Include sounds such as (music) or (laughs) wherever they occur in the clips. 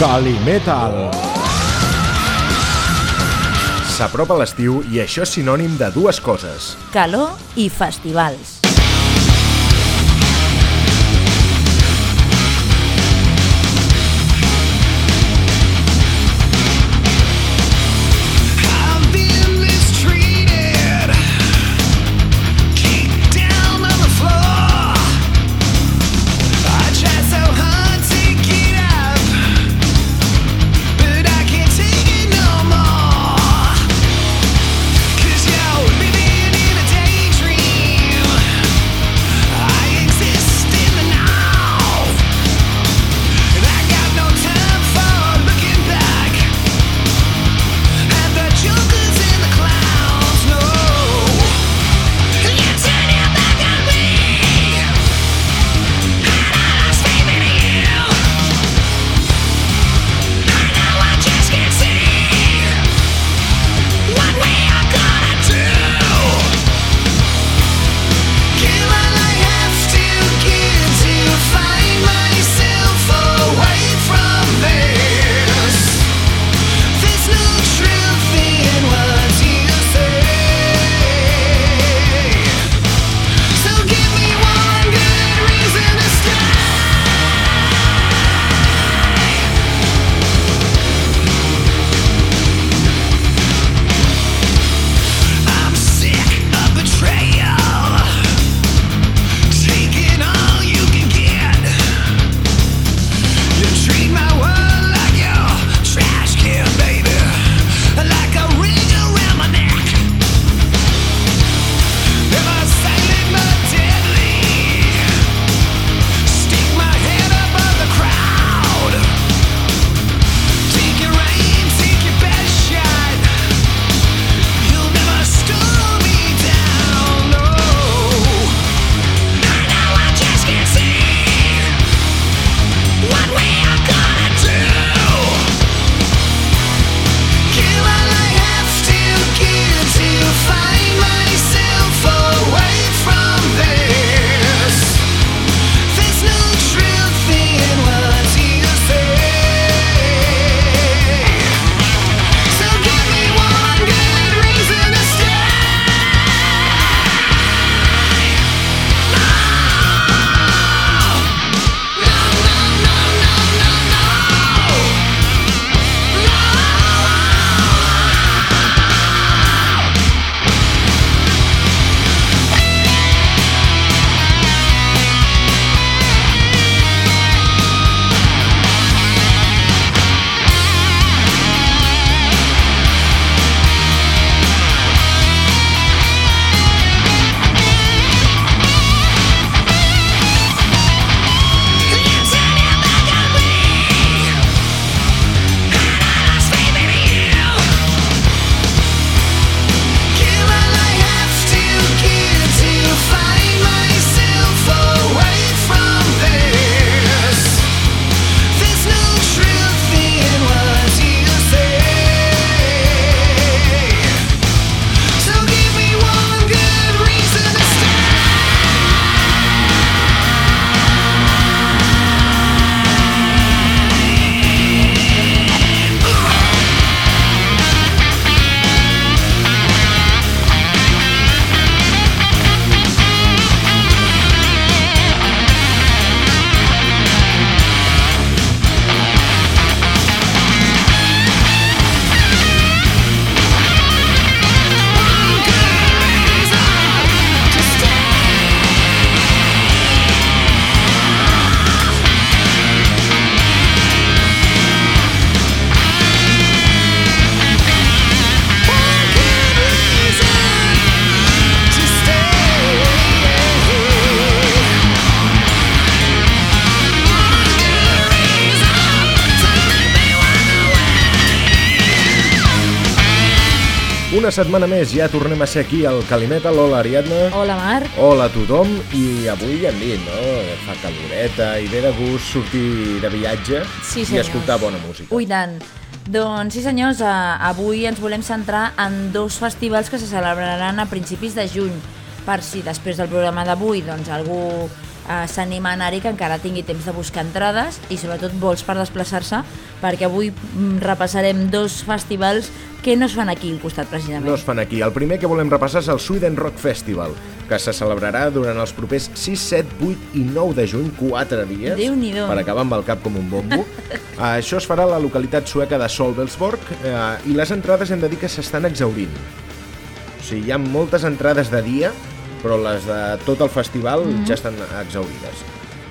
Calimetal. S'apropa l'estiu i això és sinònim de dues coses. Calor i festivals. setmana més ja tornem a ser aquí al Calimeta. Hola, Ariadna. Hola, Marc. Hola a tothom. I avui ja hem dit, no?, fa caloreta i ve de gust sortir de viatge sí, i escoltar bona música. Ui, tant. Doncs sí senyors, eh, avui ens volem centrar en dos festivals que se celebraran a principis de juny. Per si després del programa d'avui doncs, algú eh, s'anima a anar-hi que encara tingui temps de buscar entrades i sobretot vols per desplaçar-se perquè avui mm, repassarem dos festivals que no es fan aquí al costat precisament. No es fan aquí. El primer que volem repassar és el Sweden Rock Festival, que se celebrarà durant els propers 6, 7, 8 i 9 de juny, 4 dies, per acabar amb el cap com un bombo. (laughs) Això es farà a la localitat sueca de Solvelsborg eh, i les entrades hem de dir que s'estan exaurint. O sigui, hi ha moltes entrades de dia, però les de tot el festival ja estan exaurides.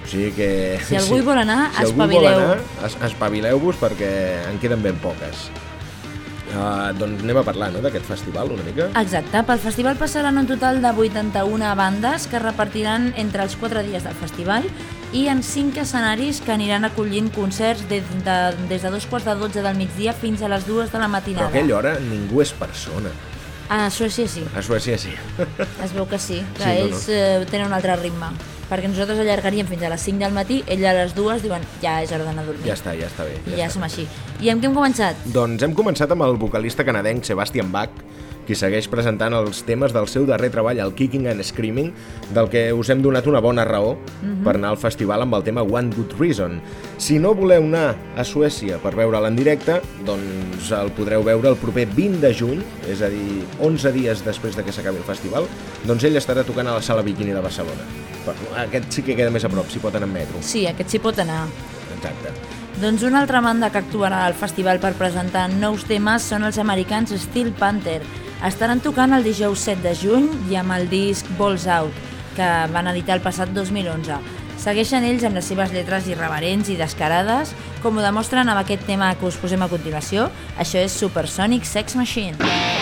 O sigui que... Si algú (laughs) hi vol anar, si espavileu. es, espavileu-vos perquè en queden ben poques. Uh, doncs anem a parlar no, d'aquest festival una mica. Exacte, pel festival passaran un total de 81 bandes que repartiran entre els 4 dies del festival i en 5 escenaris que aniran acollint concerts des de, des de dos quarts de 12 del migdia fins a les 2 de la Però matinada. a aquella hora ningú és persona. A Suècia sí, A Suècia sí. es veu que sí, que Sí, no, ells eh, tenen un altre ritme. Perquè nosaltres allargaríem fins a les 5 del matí, ell a les 2 diuen ja és hora d'anar a dormir. Ja està, ja està bé. I Ja ja està. som així. I amb què hem començat? Doncs hem començat amb el vocalista canadenc Sebastian Bach, qui segueix presentant els temes del seu darrer treball, el Kicking and Screaming, del que us hem donat una bona raó per anar al festival amb el tema One Good Reason. Si no voleu anar a Suècia per veure'l en directe, doncs el podreu veure el proper 20 de juny, és a dir, 11 dies després de que s'acabi el festival, doncs ell estarà tocant a la Sala Bikini de Barcelona. Però aquest sí que queda més a prop, s'hi pot anar en metro. Sí, aquest s'hi pot anar. Exacte. Doncs una altra banda que actuarà al festival per presentar nous temes són els americans Steel Panther. Estaran tocant el dijous 7 de juny i amb el disc Balls Out, que van editar el passat 2011. Segueixen ells amb les seves lletres irreverents i descarades, com ho demostren amb aquest tema que us posem a continuació. Això és Supersonic Sex Machine.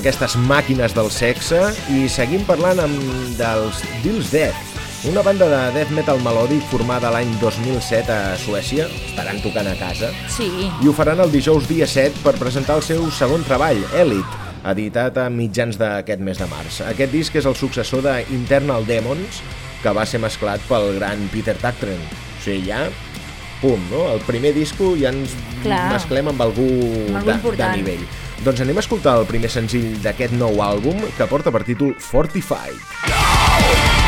Aquestes màquines del sexe i seguim parlant amb dels Dils Death, una banda de death metal melòdic formada l'any 2007 a Suècia, estaran tocant a casa, Sí, i ho faran el dijous dia 7 per presentar el seu segon treball, Elite, editat a mitjans d'aquest mes de març. Aquest disc és el successor de Internal Demons, que va ser mesclat pel gran Peter Tatren. O sigui, ja, pum, no? El primer disco ja ens Clar. mesclem amb algú, Amb algú de, de nivell. Doncs anem a escoltar el primer senzill d'aquest nou àlbum que porta per títol Fortified.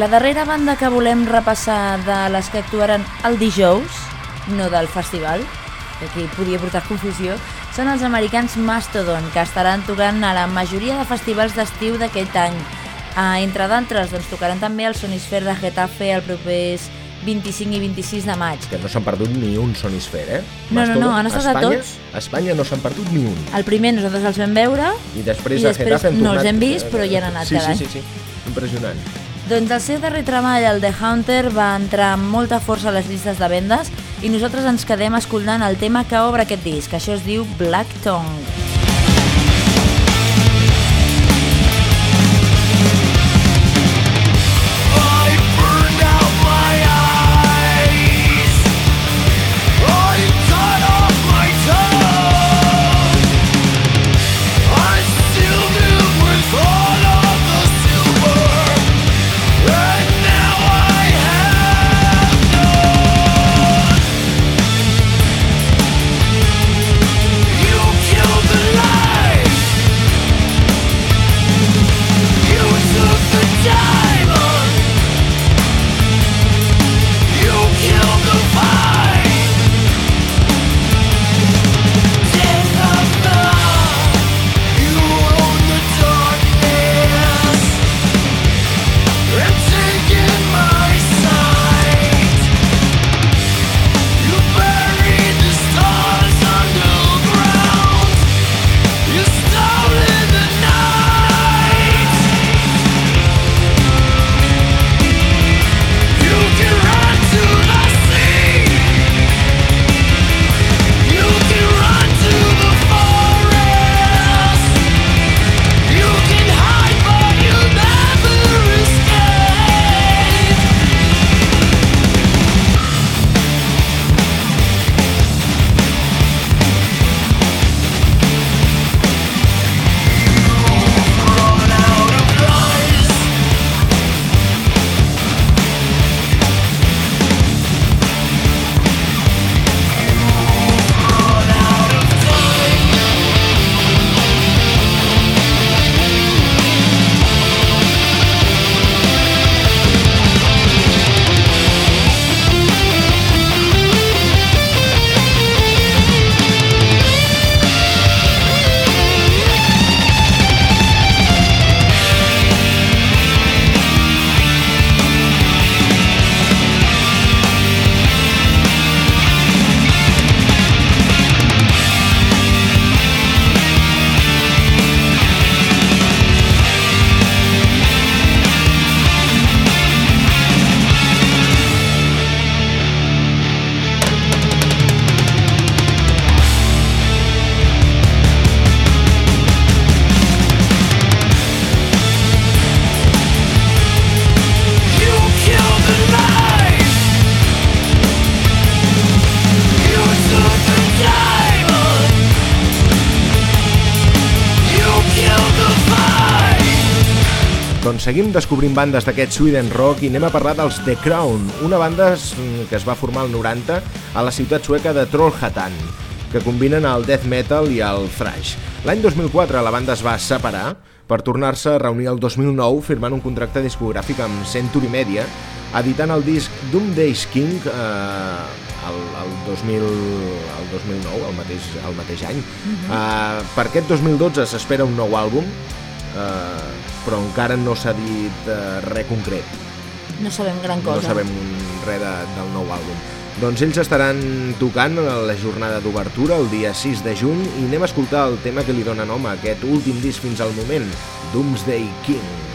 La darrera banda que volem repassar de les que actuaran el dijous, no del festival, que aquí podia portar confusió, són els americans Mastodon, que estaran tocant a la majoria de festivals d'estiu d'aquest any. Ah, entre d'altres, doncs, tocaran també el Sonisfer de Getafe el propers 25 i 26 de maig. Que no s'han perdut ni un Sonisfer, eh? No, no, no, han estat a tots. A Espanya no s'han perdut ni un. El primer nosaltres els vam veure, I després, I a després Getafe han no els tornat... hem vist, però hi han anat sí, cada sí, any. sí, sí, Impressionant. Doncs el seu darrer treball, el The Hunter, va entrar amb molta força a les llistes de vendes i nosaltres ens quedem escoltant el tema que obre aquest disc. Això es diu Black Tongue. Seguim descobrint bandes d'aquest Sweden Rock i anem a parlar dels The Crown, una banda que es va formar al 90 a la ciutat sueca de Trollhättan, que combinen el death metal i el thrash. L'any 2004 la banda es va separar per tornar-se a reunir el 2009 firmant un contracte discogràfic amb Century Media, editant el disc Doomday's King eh, el, el, 2000, el 2009, el mateix, el mateix any. Uh -huh. eh, per aquest 2012 s'espera un nou àlbum, eh, però encara no s'ha dit eh, res concret. No sabem gran cosa. No sabem res de, del nou àlbum. Doncs ells estaran tocant a la jornada d'obertura el dia 6 de juny i anem a escoltar el tema que li dona nom a aquest últim disc fins al moment, Doomsday King.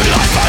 Life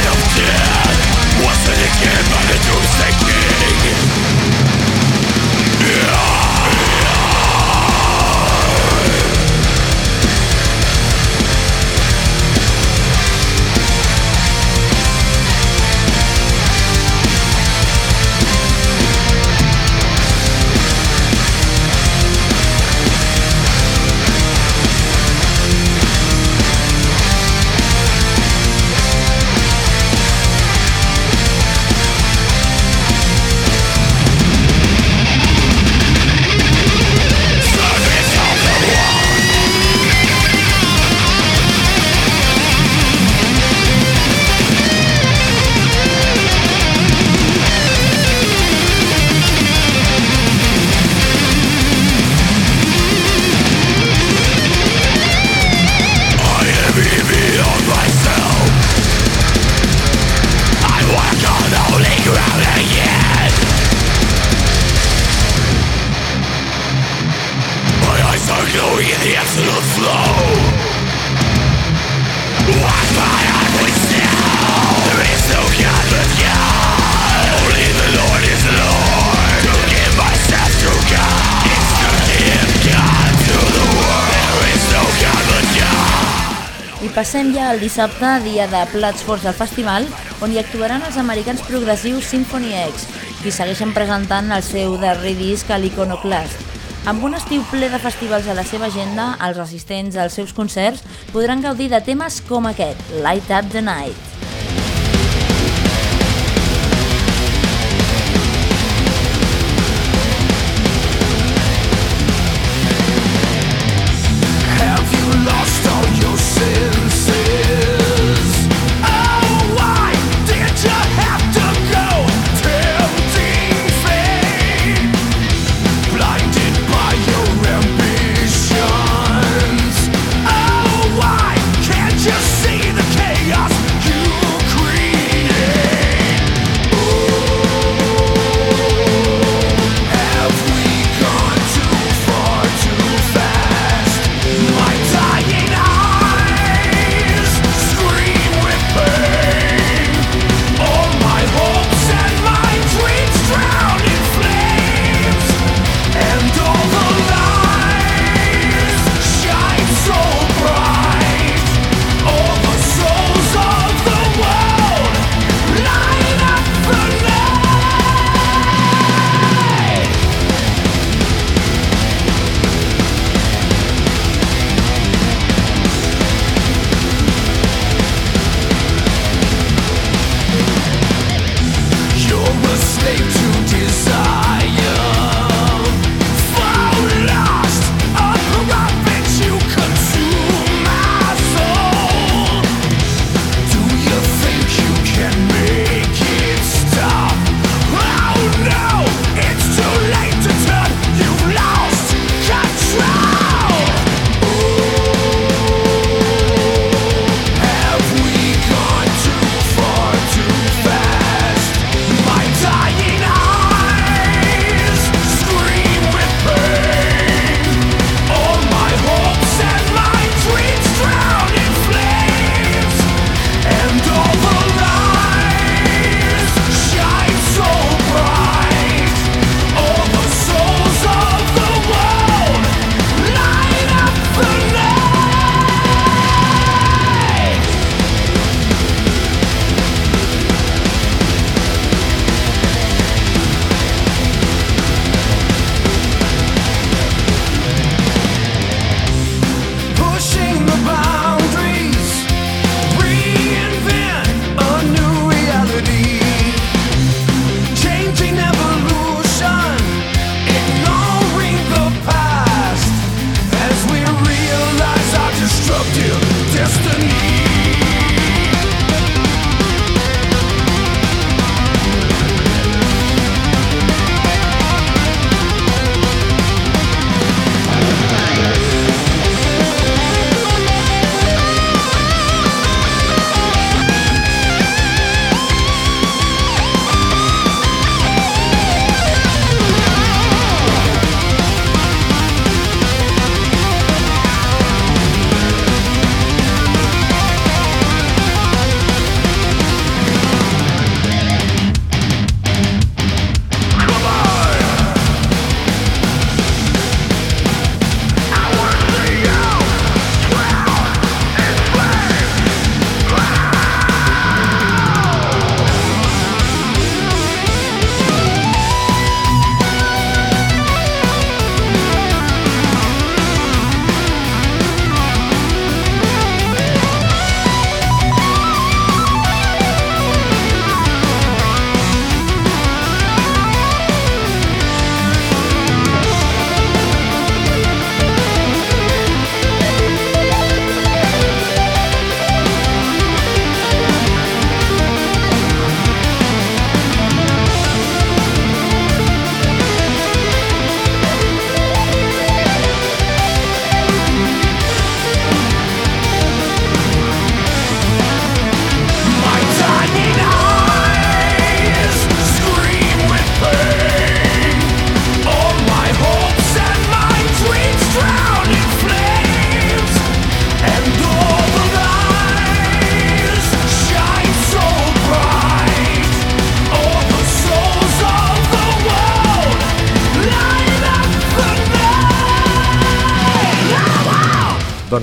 dissabte, dia de plats forts del festival, on hi actuaran els americans progressius Symphony X, qui segueixen presentant el seu darrer disc a l'Iconoclast. Amb un estiu ple de festivals a la seva agenda, els assistents als seus concerts podran gaudir de temes com aquest, Light Up the Night.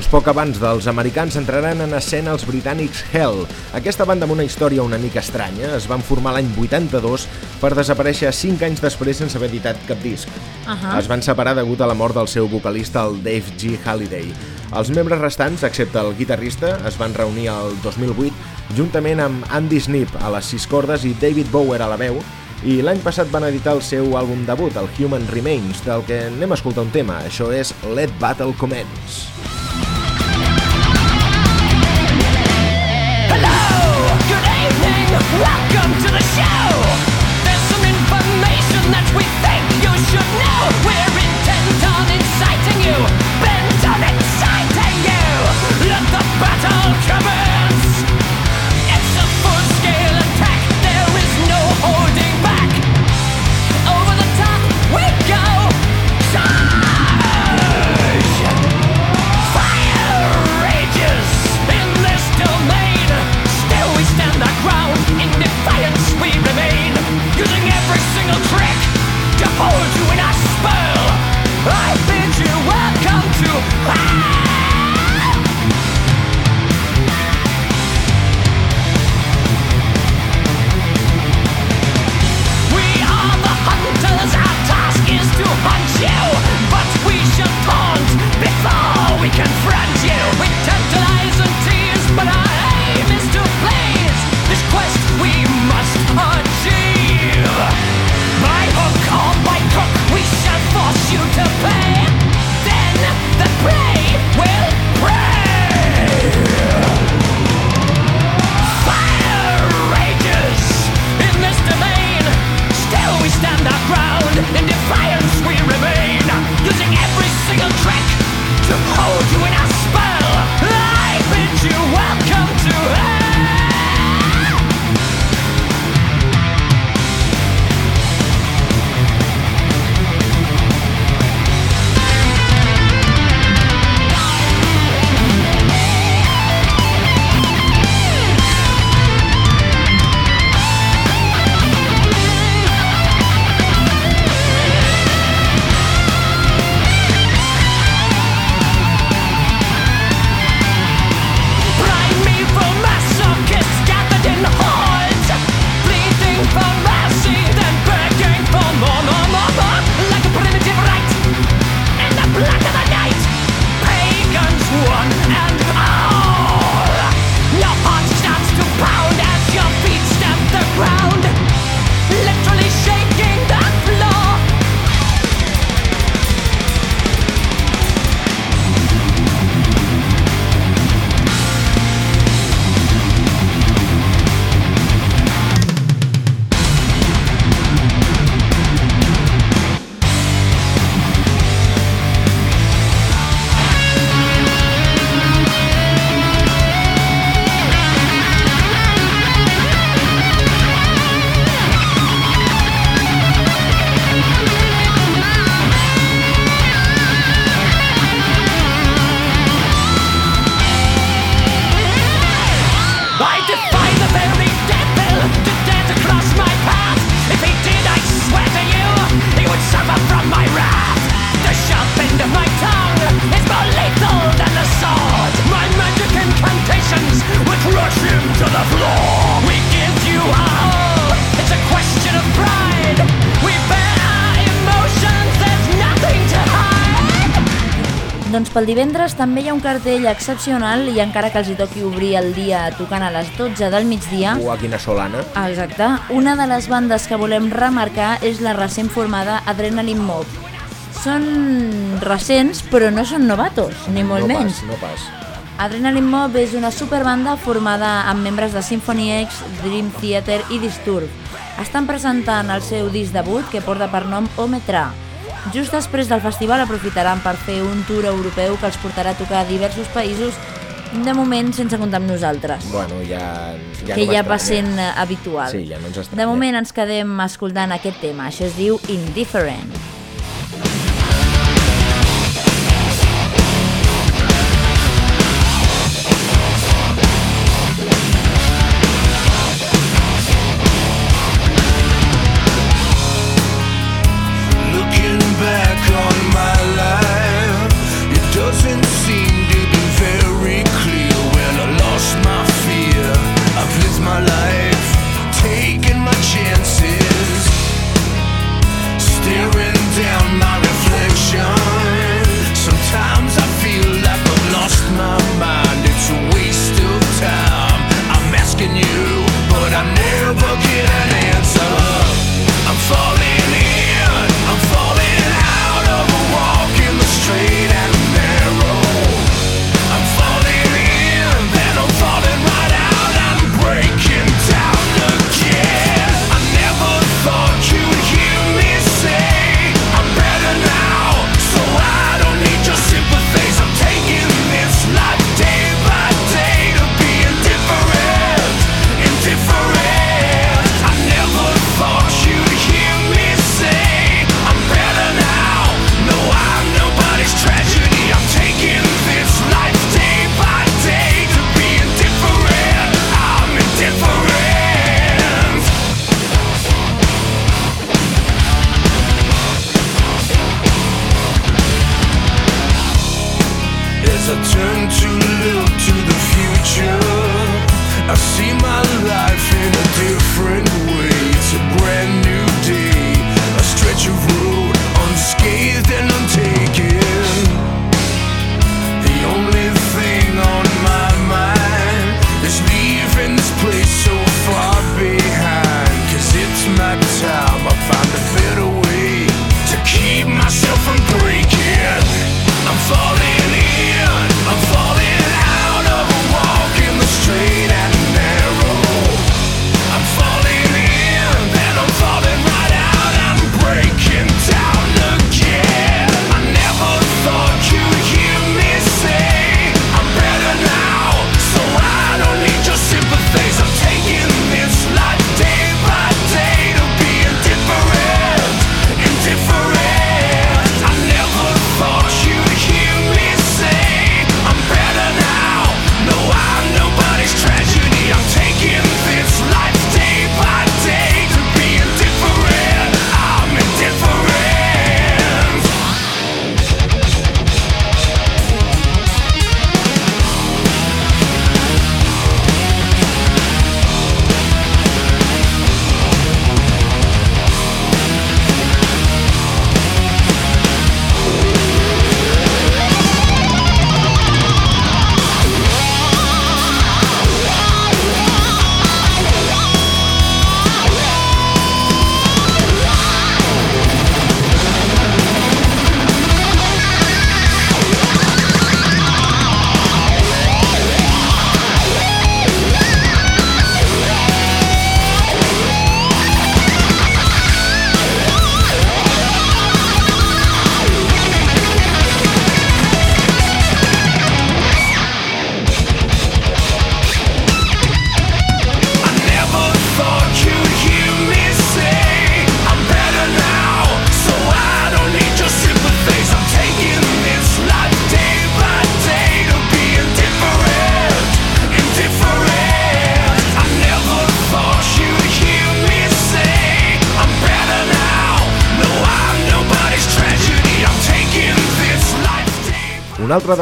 Poc abans dels americans entraran en escena els britànics Hell. Aquesta banda amb una història una mica estranya es van formar l'any 82 per desaparèixer 5 anys després sense haver editat cap disc. Ahà. Es van separar degut a la mort del seu vocalista, el Dave G. Halliday. Els membres restants, excepte el guitarrista, es van reunir el 2008 juntament amb Andy Snip a les sis cordes i David Bower a la veu i l'any passat van editar el seu àlbum debut, el Human Remains, del que anem a escoltar un tema. Això és Let Battle Commence. Pel divendres també hi ha un cartell excepcional i encara que els hi toqui obrir el dia tocant a les 12 del migdia, Ua, quina solana. Exacte. Una de les bandes que volem remarcar és la recent formada Adrenaline Mob. Són recents, però no són novatos, ni molt no menys. Pas, no pas. Adrenaline Mob és una superbanda formada amb membres de Symphony X, Dream Theater i Disturb. Estan presentant el seu disc debut que porta per nom Ometra. Just després del festival aprofitaran per fer un tour europeu que els portarà a tocar a diversos països, de moment sense comptar amb nosaltres. Bueno, ja... ja que no ja va sent eh, habitual. Sí, ja no ens estranya. De moment ens quedem escoltant aquest tema, això es diu Indifferent. Looking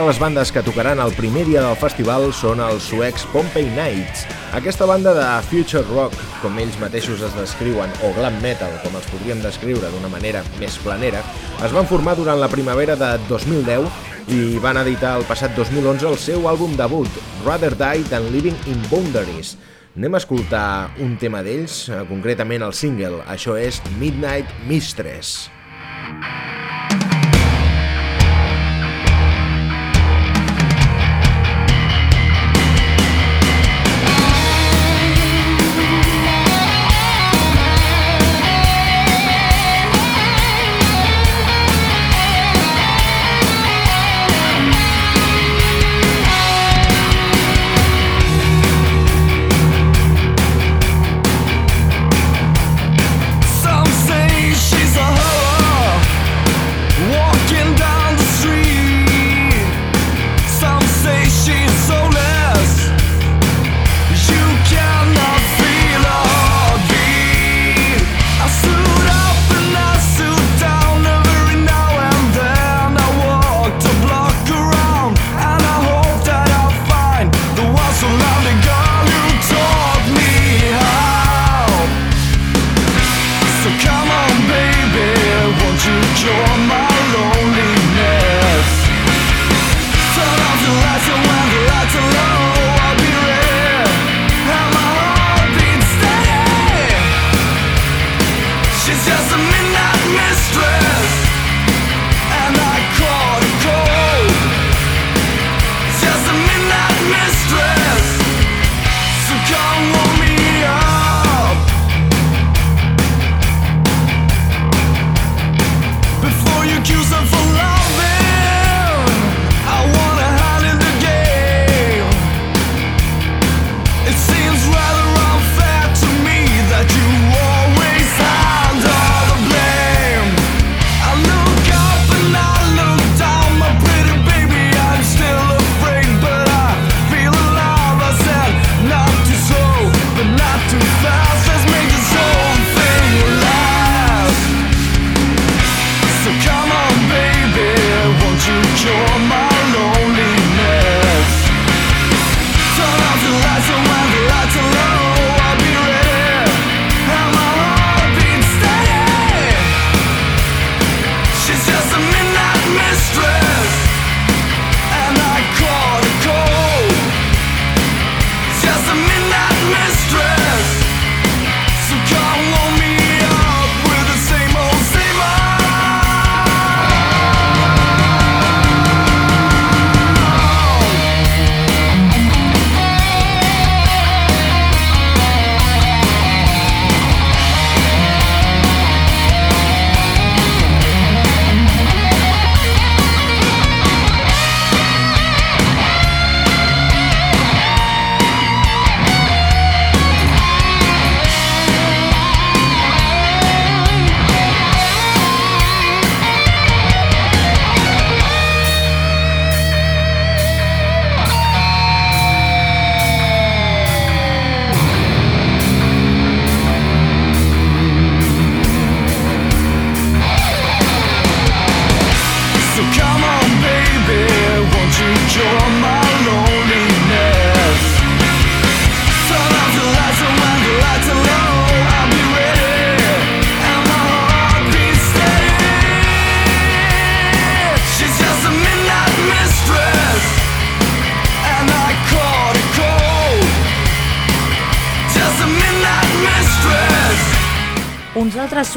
les bandes que tocaran el primer dia del festival són els suecs Pompey Knights. Aquesta banda de future rock, com ells mateixos es descriuen, o glam metal, com els podríem descriure d'una manera més planera, es van formar durant la primavera de 2010 i van editar el passat 2011 el seu àlbum debut, Rather Die Than Living in Boundaries. Anem a escoltar un tema d'ells, eh, concretament el single, això és Midnight Mistress. Some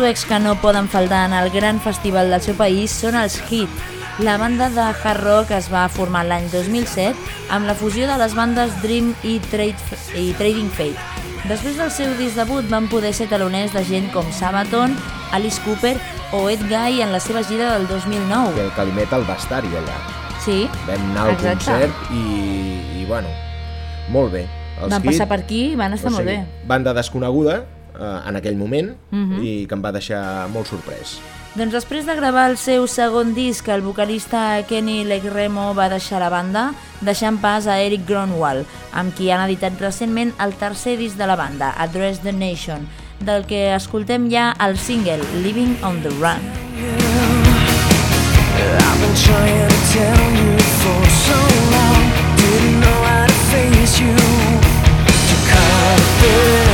suecs que no poden faltar en el gran festival del seu país són els Hit, la banda de hard rock es va formar l'any 2007 amb la fusió de les bandes Dream i, Trade, i Trading Fate. Després del seu disc debut van poder ser taloners de gent com Sabaton, Alice Cooper o Ed Guy en la seva gira del 2009. Que el Calimet el va estar-hi allà. Sí, Vam anar al Exacte. concert i, i bueno, molt bé. Els van Hit, passar per aquí i van estar o molt sigui, bé. Banda desconeguda Eh, en aquell moment uh -huh. i que em va deixar molt sorprès. Doncs després de gravar el seu segon disc, el vocalista Kenny Legremo va deixar la banda, deixant pas a Eric Gronwall, amb qui han editat recentment el tercer disc de la banda, Address the Nation, del que escoltem ja el single Living on the Run. I've been trying to tell you for so long Didn't know how to face you To cut it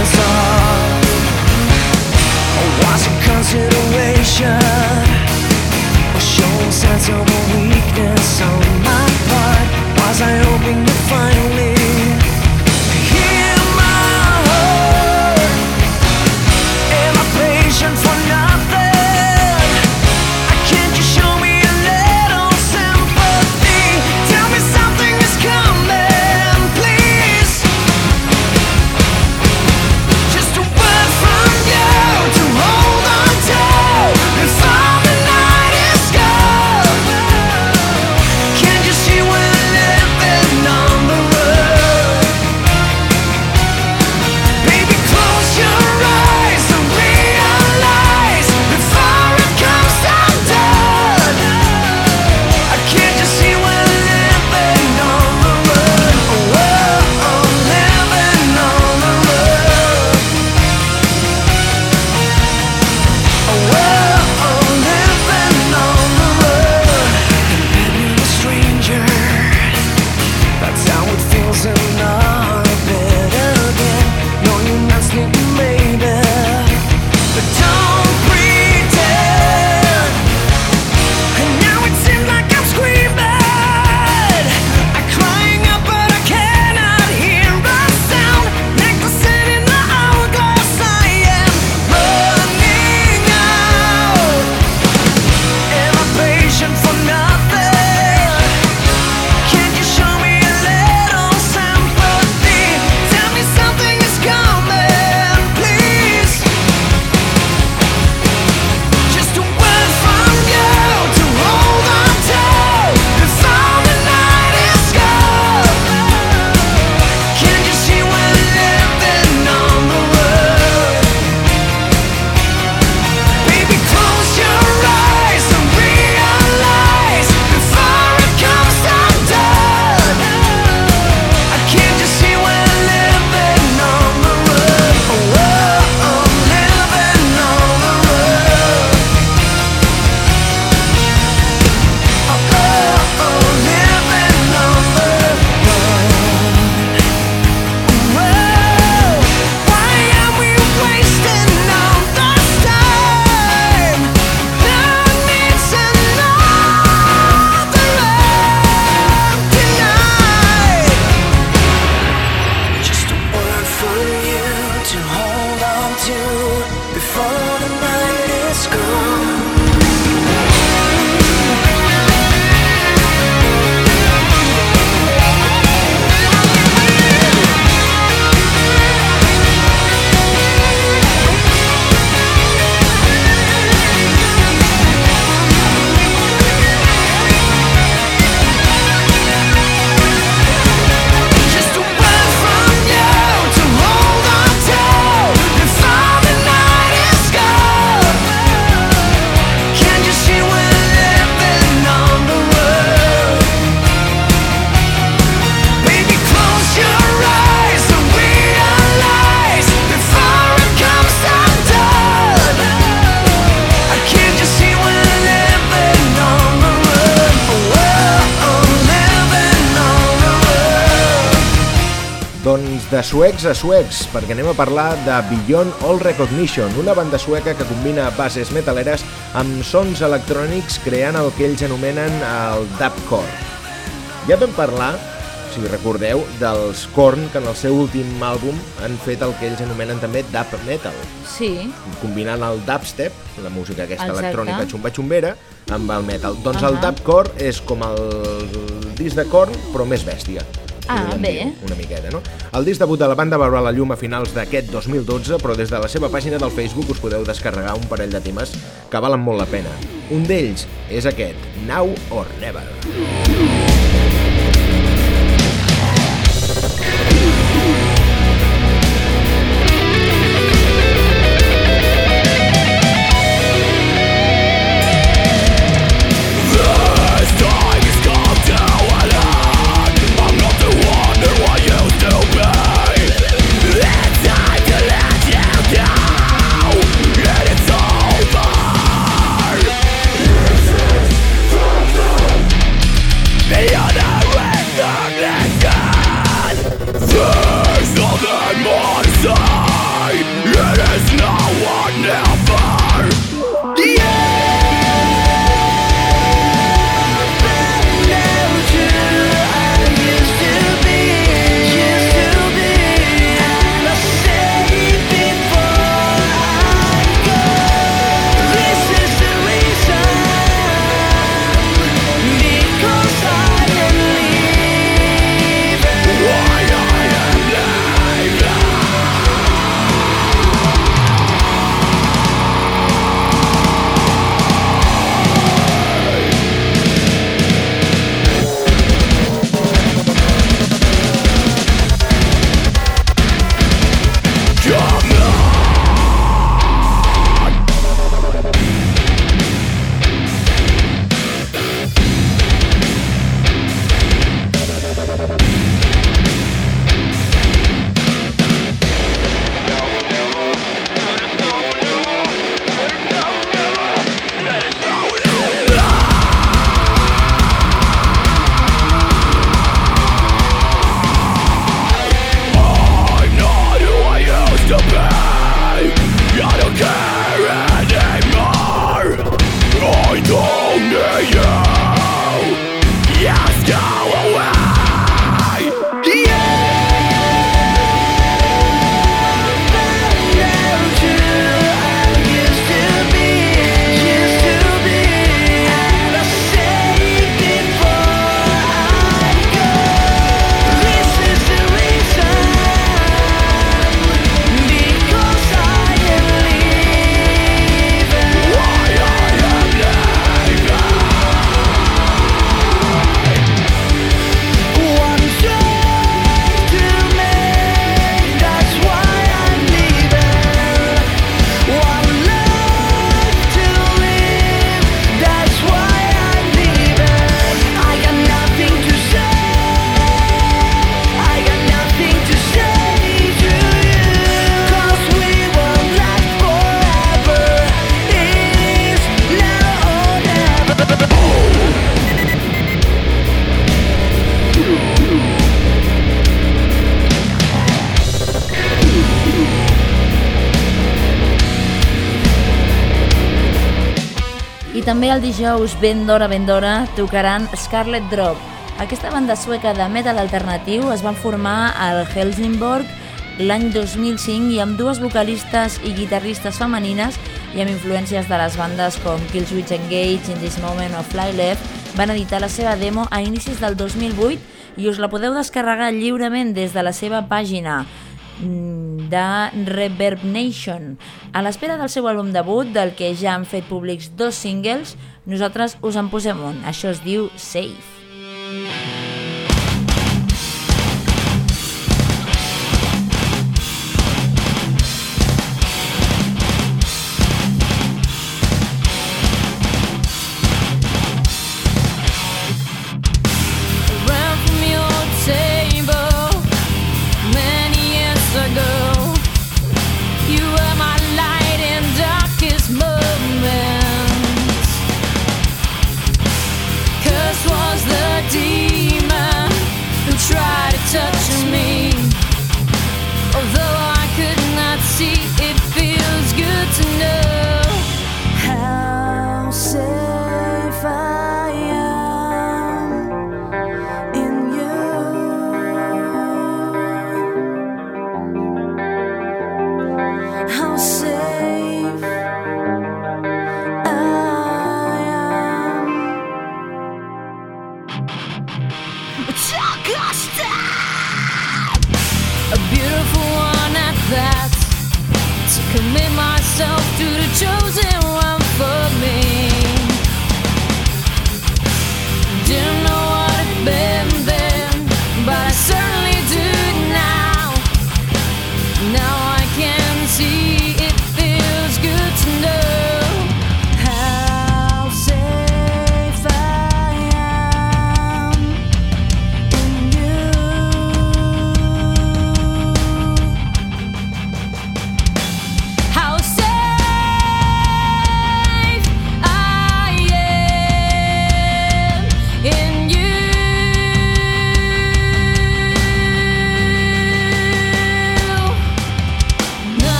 sense of a weakness on my part. Was I hoping to finally de suecs a suecs, perquè anem a parlar de Beyond All Recognition, una banda sueca que combina bases metaleres amb sons electrònics creant el que ells anomenen el dubcore. Ja vam parlar si recordeu, dels Korn, que en el seu últim àlbum han fet el que ells anomenen també dub metal. Sí. Combinant el dubstep, la música aquesta Exacte. electrònica xumba-xumbera, amb el metal. Doncs uh -huh. el dubcore és com el disc de Korn, però més bèstia. Ah, bé. Una miqueta, no? El disc debut de la banda veurà la llum a finals d'aquest 2012, però des de la seva pàgina del Facebook us podeu descarregar un parell de temes que valen molt la pena. Un d'ells és aquest, Now or Never. Now or Never. Dijous, ben d'hora, ben d'hora, tocaran Scarlet Drop. Aquesta banda sueca de metal alternatiu es van formar al Helsingborg l'any 2005 i amb dues vocalistes i guitarristes femenines i amb influències de les bandes com Killswitch Engage, In This Moment o Fly Left van editar la seva demo a inicis del 2008 i us la podeu descarregar lliurement des de la seva pàgina mm, de Reverb Nation. A l'espera del seu àlbum debut, del que ja han fet públics dos singles, nosaltres us en posem un. Això es diu Safe.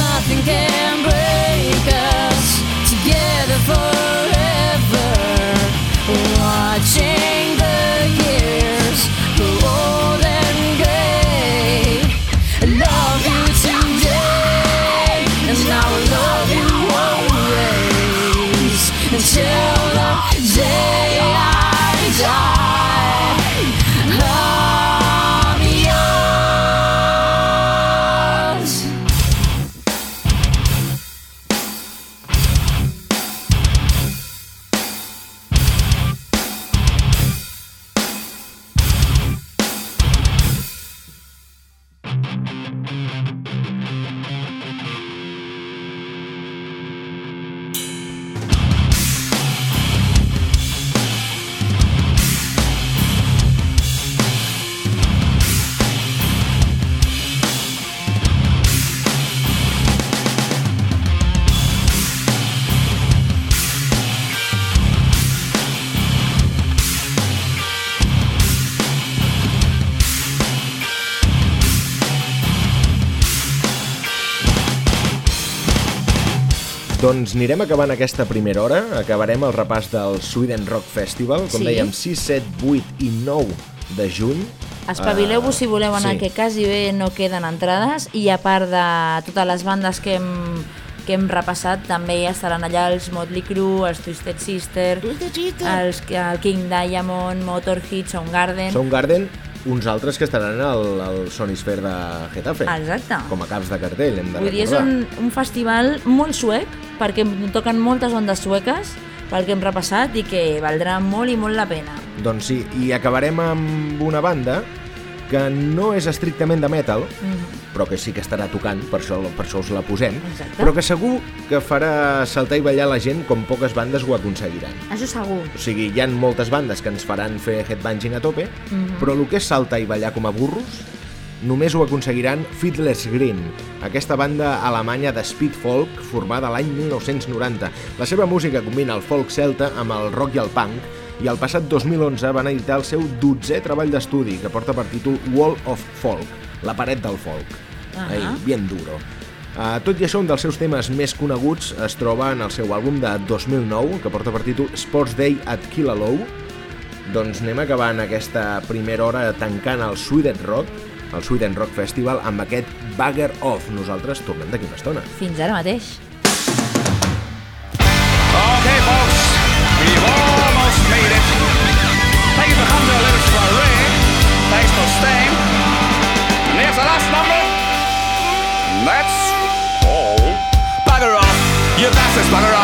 nothing can anirem acabant aquesta primera hora, acabarem el repàs del Sweden Rock Festival, com Sí. dèiem, 6, 7, 8 i 9 de juny. Espavileu-vos si voleu anar, sí. que quasi bé no queden entrades i a part de totes les bandes que hem, que hem repassat, també estaran allà els Motley Crue, els Twisted Sister, els, el King Diamond, Motorhead, Soundgarden... Soundgarden, uns altres que estaran al, al Sonisphere de Getafe. Exacte. Com a caps de cartell, hem de Vull dir, és recordar. un, un festival molt suec, perquè toquen moltes bandes sueques, pel que hem repassat, i que valdrà molt i molt la pena. Doncs sí, i acabarem amb una banda que no és estrictament de metal, Mhm. però que sí que estarà tocant, per això, per això us la posem, Exacte. però que segur que farà saltar i ballar la gent com poques bandes ho aconseguiran. Això segur. O sigui, hi han moltes bandes que ens faran fer headbanging a tope, Mhm. però el que és saltar i ballar com a burros només ho aconseguiran Fiddler's Green, aquesta banda alemanya de speed folk formada l'any 1990. La seva música combina el folk celta amb el rock i el punk i el passat 2011 van editar el seu 12è treball d'estudi que porta per títol Wall of Folk, la paret del folk. Ahà. Ai, bien duro. Uh, tot i això, un dels seus temes més coneguts es troba en el seu àlbum de 2009, que porta per títol Sports Day at Killalow. Doncs anem acabant aquesta primera hora tancant el Sweden Rock, el Sweden Rock Festival, amb aquest Bagger Off. Nosaltres tornem d'aquí una estona. Fins ara mateix. Okay, folks, we've almost made it. Thank you for coming to our little soiree. Thanks for staying. And here's the last number. And That's all. Bugger off, you bastards, bugger off.